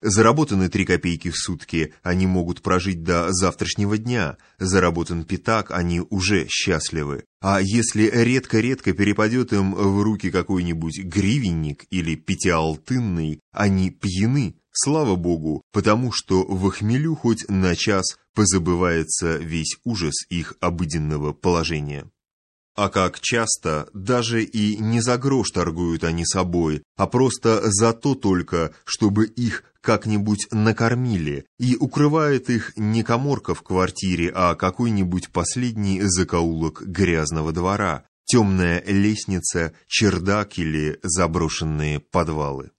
Заработаны три копейки в сутки, они могут прожить до завтрашнего дня. Заработан пятак, они уже счастливы. А если редко-редко перепадет им в руки какой-нибудь гривенник или пятиалтынный, они пьяны, слава богу, потому что в хмелю хоть на час позабывается весь ужас их обыденного положения. А как часто, даже и не за грош торгуют они собой, а просто за то только, чтобы их как-нибудь накормили, и укрывает их не коморка в квартире, а какой-нибудь последний закоулок грязного двора, темная лестница, чердак или заброшенные подвалы.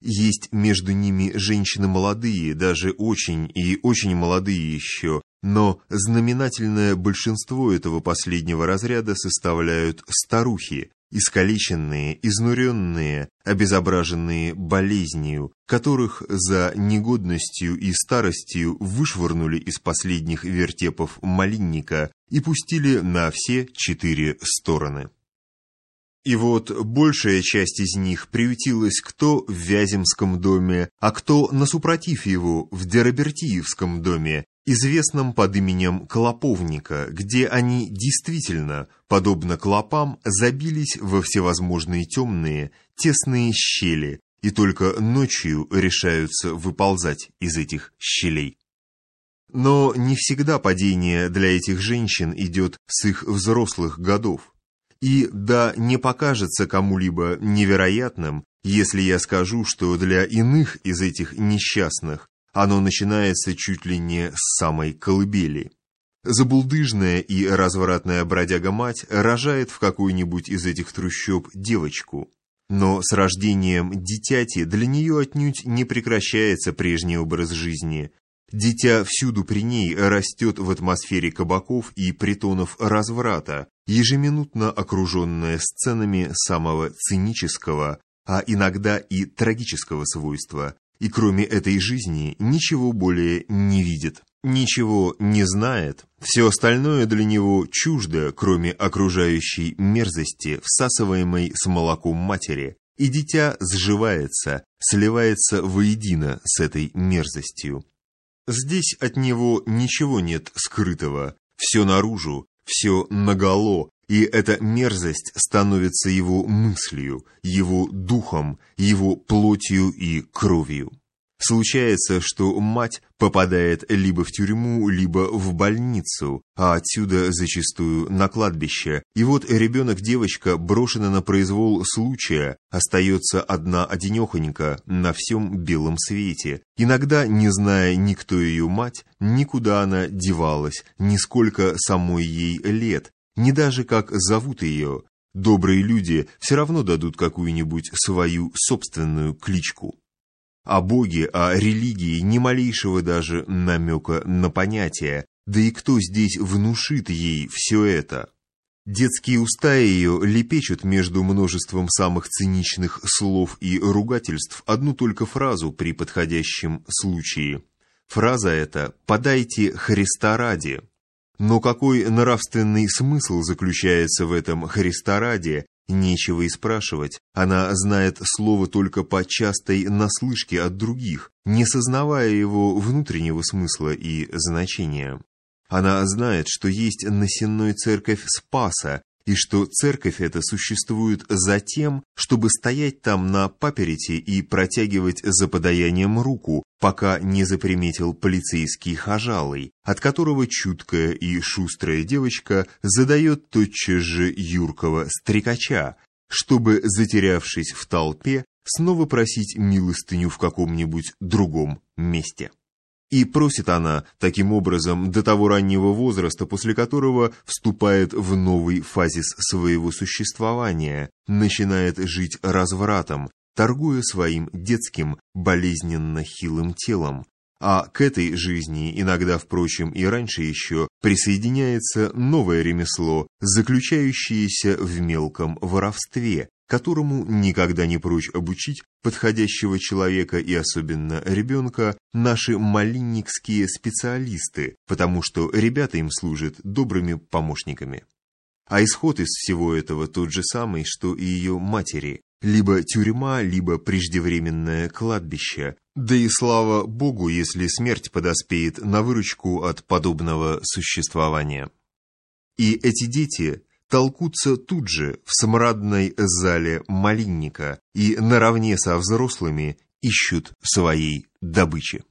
Есть между ними женщины молодые, даже очень и очень молодые еще, но знаменательное большинство этого последнего разряда составляют старухи, искалеченные, изнуренные, обезображенные болезнью, которых за негодностью и старостью вышвырнули из последних вертепов малинника и пустили на все четыре стороны. И вот большая часть из них приютилась кто в Вяземском доме, а кто, насупротив его, в Деробертиевском доме, известном под именем Клоповника, где они действительно, подобно клопам, забились во всевозможные темные, тесные щели и только ночью решаются выползать из этих щелей. Но не всегда падение для этих женщин идет с их взрослых годов. И да не покажется кому-либо невероятным, если я скажу, что для иных из этих несчастных оно начинается чуть ли не с самой колыбели. Забулдыжная и развратная бродяга-мать рожает в какой-нибудь из этих трущоб девочку. Но с рождением дитяти для нее отнюдь не прекращается прежний образ жизни. Дитя всюду при ней растет в атмосфере кабаков и притонов разврата, ежеминутно окруженная сценами самого цинического, а иногда и трагического свойства, и кроме этой жизни ничего более не видит, ничего не знает, все остальное для него чуждо, кроме окружающей мерзости, всасываемой с молоком матери, и дитя сживается, сливается воедино с этой мерзостью. Здесь от него ничего нет скрытого, все наружу, все наголо, и эта мерзость становится его мыслью, его духом, его плотью и кровью. Случается, что мать попадает либо в тюрьму, либо в больницу, а отсюда зачастую на кладбище. И вот ребенок-девочка брошена на произвол случая, остается одна одинехонька на всем белом свете. Иногда, не зная никто ее мать, никуда она девалась, нисколько самой ей лет, не даже как зовут ее. Добрые люди все равно дадут какую-нибудь свою собственную кличку. О Боге, о религии ни малейшего даже намека на понятие, да и кто здесь внушит ей все это? Детские уста ее лепечут между множеством самых циничных слов и ругательств одну только фразу при подходящем случае. Фраза эта «подайте Христа ради». Но какой нравственный смысл заключается в этом Христа ради, нечего и спрашивать. Она знает слово только по частой наслышке от других, не сознавая его внутреннего смысла и значения. Она знает, что есть на Сенной церковь Спаса, и что церковь эта существует за тем, чтобы стоять там на паперете и протягивать за подаянием руку, пока не заприметил полицейский хожалый, от которого чуткая и шустрая девочка задает тотчас же юркого стрекача, чтобы, затерявшись в толпе, снова просить милостыню в каком-нибудь другом месте. И просит она, таким образом, до того раннего возраста, после которого вступает в новый фазис своего существования, начинает жить развратом, торгуя своим детским, болезненно хилым телом. А к этой жизни, иногда, впрочем, и раньше еще, присоединяется новое ремесло, заключающееся в мелком воровстве, которому никогда не прочь обучить подходящего человека и особенно ребенка наши малинникские специалисты, потому что ребята им служат добрыми помощниками. А исход из всего этого тот же самый, что и ее матери. либо тюрьма, либо преждевременное кладбище. Да и слава Богу, если смерть подоспеет на выручку от подобного существования. И эти дети толкутся тут же в смрадной зале малинника и наравне со взрослыми ищут своей добычи.